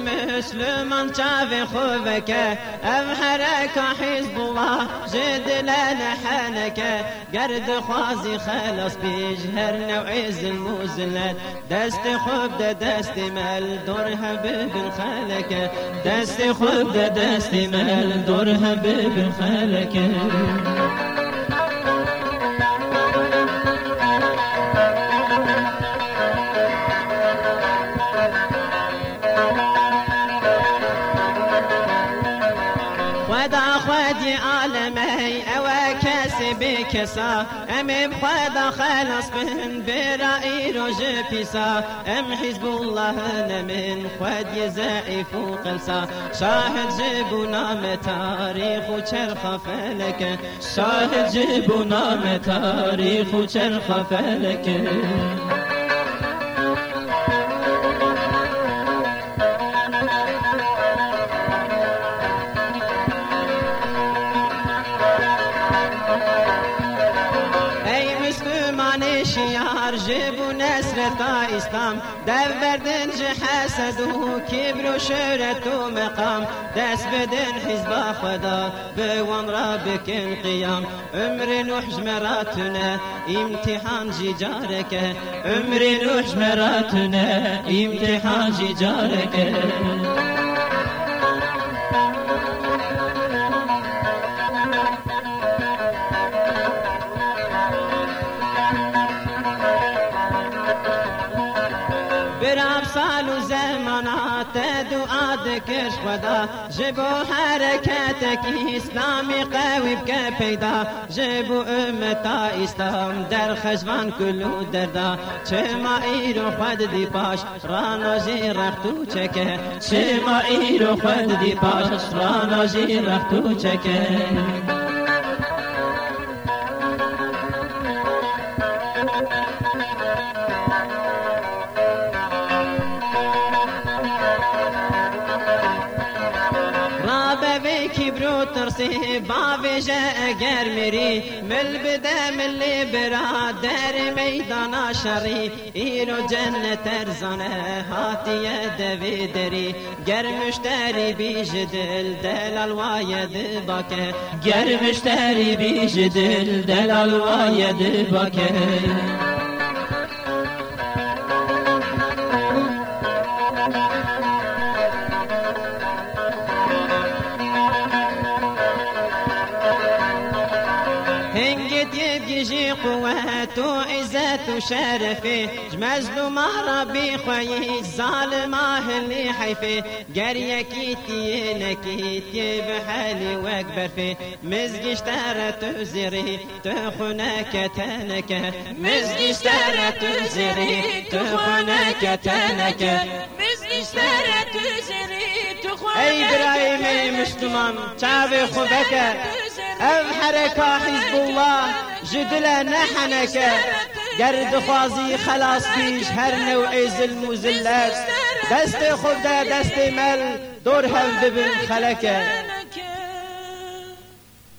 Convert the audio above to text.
مسلمان شاف خوفك. أبحرك حزب الله جد لنا حنك قرد خوازي خلص بيجهرنا وعز الموزلات دست خوب ده دست مال دورها ببن خالك دست خوب ده دست مال دورها ببن خالك أو کسی بکسا أم خدا خلص بن برای روز پیسا أم حزب الله من خودی ضعیف و قلسا شاهد جبو نام تاریخ و چرخ فلک شاهد جبو نام تاریخ و چرخ فلک جبو نصر تا اسلام در بردن جه حسد و کبر و شهرت و مقام. دست بدن حزب خدا به وان را بکن قیام. عمر نوح جمراتنا امتحان جارکه عمر نوح جمراتنا امتحان جی سال و زمانات دعا دکش خدا. جبو حرکت کی اسلامی قوی بکه پیدا. جبو امتا اسلام در خشوان کلو دردا. چه ما ایرو خود دی پاش جی رختو چکه. چه ما ایرو خود دی پاش جی رختو چکه. کبرو ترسی باویج اگر میری مل بده مل برادر میدان شری ایرو جنت ارزانه هاتی دوی دری گر مشتری بیج دل دل الواید باکه گر مشتری بیج دل دل الواید باکه هنجت يبجي قوات وعزت وشرفه مظلوم ربي خوي الظالم اللي حيفه قرية كيتي نكيتي بحالي واكبر فيه مزج اشترى تزري تخنك تنك. مزج اشترى تزري تخنك تنك. مزج اشترى تزري تخنك أي إبراهيم المسلمان تعبي خبك ام حرکا حزب الله جدل نحنکه گرد دخوازی خلاص پیش هر نوع ظلم و ذلت دست خود دست مل دور هم ببن خلکه